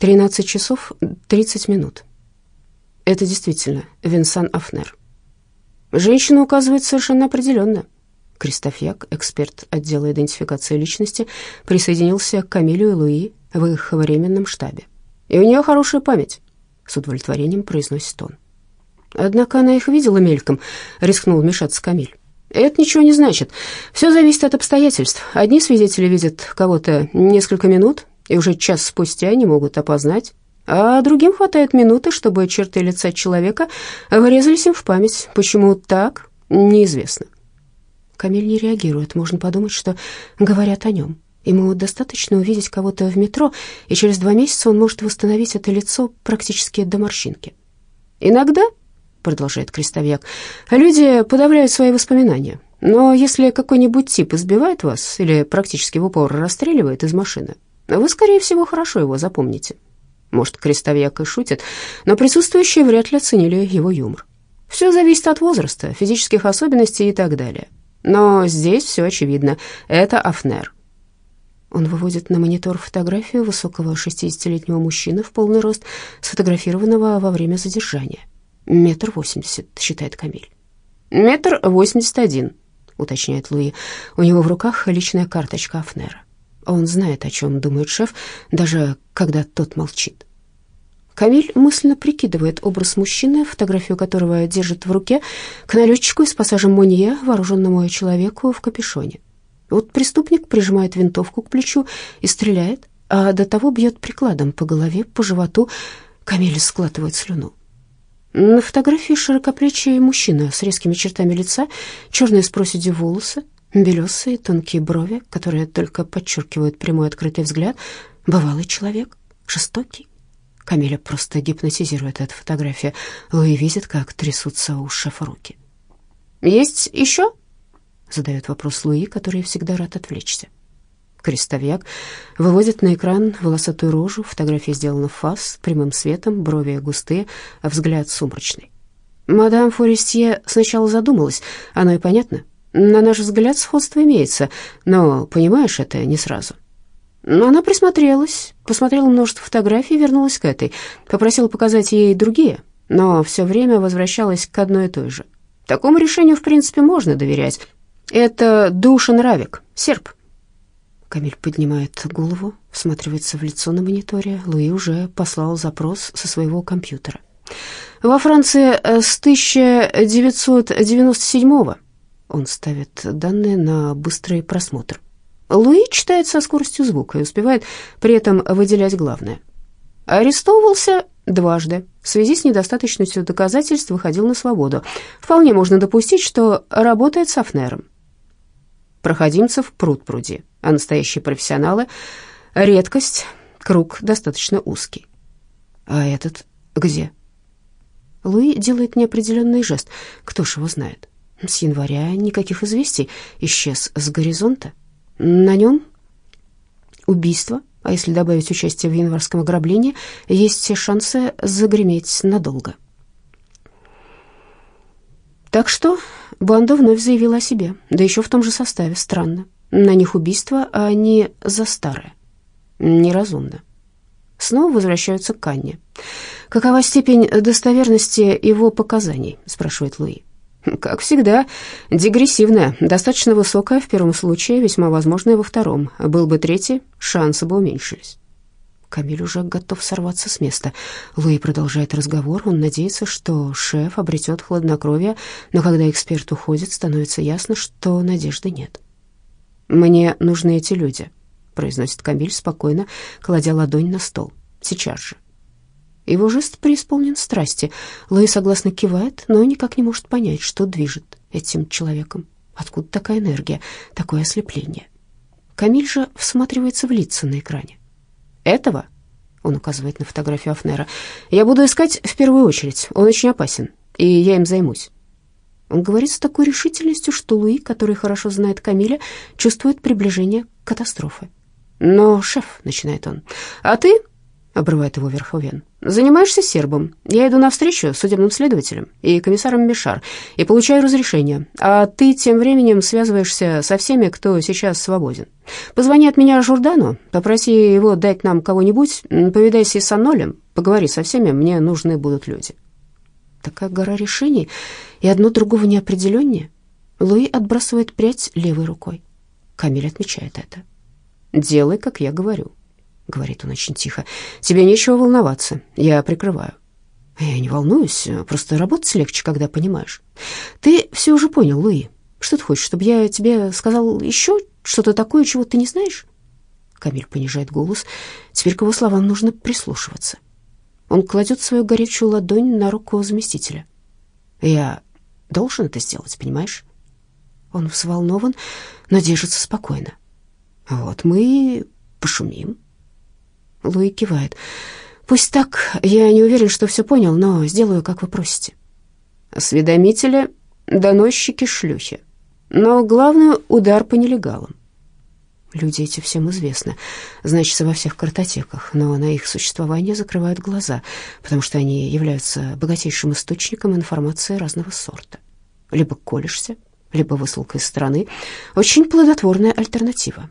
13 часов 30 минут. Это действительно Винсан Афнер. Женщина указывает совершенно определенно. Кристоф Як, эксперт отдела идентификации личности, присоединился к Камилю и Луи в их временном штабе. И у нее хорошая память, с удовлетворением произносит он. Однако она их видела мельком, рискнул вмешаться Камиль. Это ничего не значит. Все зависит от обстоятельств. Одни свидетели видят кого-то несколько минут, и уже час спустя не могут опознать, а другим хватает минуты, чтобы черты лица человека вырезались им в память. Почему так, неизвестно. Камиль не реагирует. Можно подумать, что говорят о нем. Ему достаточно увидеть кого-то в метро, и через два месяца он может восстановить это лицо практически до морщинки. Иногда — продолжает Крестовьяк, — «люди подавляют свои воспоминания. Но если какой-нибудь тип избивает вас или практически в упор расстреливает из машины, вы, скорее всего, хорошо его запомните». Может, Крестовьяк и шутит, но присутствующие вряд ли оценили его юмор. Все зависит от возраста, физических особенностей и так далее. Но здесь все очевидно. Это Афнер. Он выводит на монитор фотографию высокого 60-летнего мужчины в полный рост, сфотографированного во время задержания. «Метр восемьдесят», — считает Камиль. «Метр восемьдесят один», — уточняет Луи. У него в руках личная карточка Афнера. Он знает, о чем думает шеф, даже когда тот молчит. Камиль мысленно прикидывает образ мужчины, фотографию которого держит в руке, к налетчику из пассажа Монье, вооруженному человеку в капюшоне. Вот преступник прижимает винтовку к плечу и стреляет, а до того бьет прикладом по голове, по животу. Камиль складывает слюну. На фотографии широкоплечий мужчина с резкими чертами лица, черные с проседью волосы, белесые тонкие брови, которые только подчеркивают прямой открытый взгляд. Бывалый человек, жестокий. Камиля просто гипнотизирует эта фотография. Луи видит, как трясутся у шефа руки. «Есть еще?» — задает вопрос Луи, который всегда рад отвлечься. Крестовьяк выводит на экран волосатую рожу, фотография сделана в фас, прямым светом, брови густые, а взгляд сумрачный. Мадам Форестье сначала задумалась, оно и понятно. На наш взгляд сходство имеется, но, понимаешь, это не сразу. Она присмотрелась, посмотрела множество фотографий и вернулась к этой. Попросила показать ей другие, но все время возвращалась к одной и той же. Такому решению, в принципе, можно доверять. Это Душин Равик, серб. Камиль поднимает голову, всматривается в лицо на мониторе. Луи уже послал запрос со своего компьютера. Во Франции э, с 1997-го он ставит данные на быстрый просмотр. Луи читает со скоростью звука и успевает при этом выделять главное. Арестовывался дважды. В связи с недостаточностью доказательств выходил на свободу. Вполне можно допустить, что работает с Афнером. Проходимцев пруд пруди а настоящие профессионалы — редкость, круг достаточно узкий. А этот где? Луи делает неопределенный жест. Кто ж его знает? С января никаких известий. Исчез с горизонта. На нем убийство, а если добавить участие в январском ограблении, есть все шансы загреметь надолго. Так что банда вновь заявила о себе, да еще в том же составе. Странно. На них убийство, а они за старое. Неразумно. Снова возвращаются к Анне. «Какова степень достоверности его показаний?» – спрашивает Луи. «Как всегда, дегрессивная, достаточно высокая в первом случае, весьма возможная во втором. Был бы третий, шансы бы уменьшились». Камиль уже готов сорваться с места. Луи продолжает разговор. Он надеется, что шеф обретет хладнокровие, но когда эксперт уходит, становится ясно, что надежды нет. «Мне нужны эти люди», — произносит Камиль спокойно, кладя ладонь на стол. «Сейчас же». Его жест преисполнен страсти. Луи согласно кивает, но никак не может понять, что движет этим человеком. Откуда такая энергия, такое ослепление? Камиль же всматривается в лица на экране. «Этого?» — он указывает на фотографию Афнера. «Я буду искать в первую очередь. Он очень опасен, и я им займусь». Он говорит с такой решительностью, что Луи, который хорошо знает Камиля, чувствует приближение катастрофы. «Но, шеф», — начинает он, — «а ты?» — обрывает его Верховен. «Занимаешься сербом. Я иду на встречу с судебным следователем и комиссаром Мишар и получаю разрешение, а ты тем временем связываешься со всеми, кто сейчас свободен. Позвони от меня Журдану, попроси его дать нам кого-нибудь, повидайся с Аннолем, поговори со всеми, мне нужны будут люди». Такая гора решений, и одно другого неопределеннее. Луи отбрасывает прядь левой рукой. Камиль отмечает это. «Делай, как я говорю», — говорит он очень тихо. «Тебе нечего волноваться, я прикрываю». «Я не волнуюсь, просто работать легче, когда понимаешь. Ты все уже понял, Луи. Что ты хочешь, чтобы я тебе сказал еще что-то такое, чего ты не знаешь?» Камиль понижает голос. Теперь к его словам нужно прислушиваться. Он кладет свою горячую ладонь на руку заместителя. «Я должен это сделать, понимаешь?» Он взволнован, но держится спокойно. «Вот мы пошумим». Луи кивает. «Пусть так, я не уверен, что все понял, но сделаю, как вы просите». Осведомители, доносчики, шлюхи. Но главный удар по нелегалам. Люди эти всем известны, значится во всех картотеках, но на их существование закрывают глаза, потому что они являются богатейшим источником информации разного сорта. Либо колешься, либо высылка из страны. Очень плодотворная альтернатива.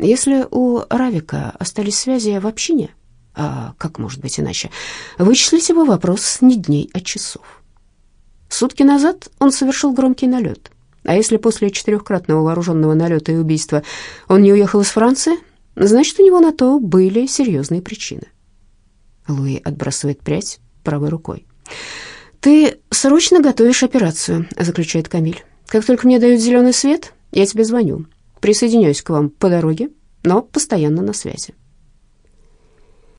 Если у Равика остались связи в общине, а как может быть иначе, вычислить его вопрос не дней, а часов. Сутки назад он совершил громкий налет. А если после четырехкратного вооруженного налета и убийства он не уехал из Франции, значит, у него на то были серьезные причины. Луи отбрасывает прядь правой рукой. «Ты срочно готовишь операцию», — заключает Камиль. «Как только мне дают зеленый свет, я тебе звоню. Присоединяюсь к вам по дороге, но постоянно на связи».